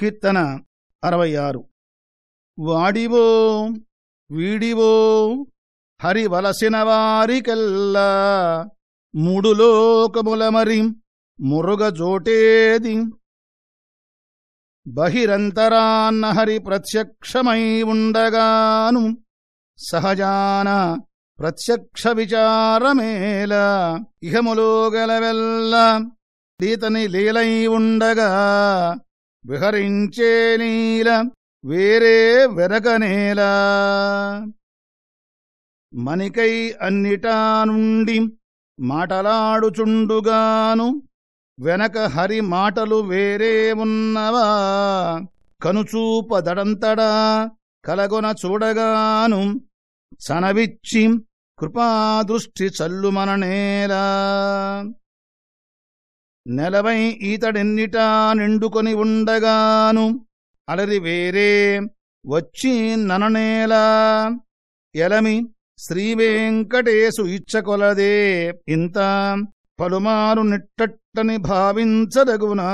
కీర్తన అరవై ఆరు వాడివో వీడివో హరివలసిన వారికెల్లా మూడు లోకముల మరి మురుగజోటేది బహిరంతరాన్న హరి ప్రత్యక్షమై ఉండగాను సహజాన ప్రత్యక్ష విచారమేల ఇహములో గలవెల్ల ఈతని లీలై ఉండగా విహరించే నీల వేరే వెనక నేలా. మణికై అన్నిటా నుండి మాటలాడుచుండుగాను వెనక హరి మాటలు వేరే ఉన్నవా? కనుచూపదడంతడా కలగొన చూడగాను సనవిచ్చి కృపాదృష్టి చల్లుమననేలా నెలవై ఈతడెన్నిటా నిండుకొని ఉండగాను అలరి వేరే వచ్చి నననేలా ఎలమి శ్రీవేంకటేశు ఇచ్చకొలదే ఇంత పలుమారు నిట్టట్టని భావించదగునా?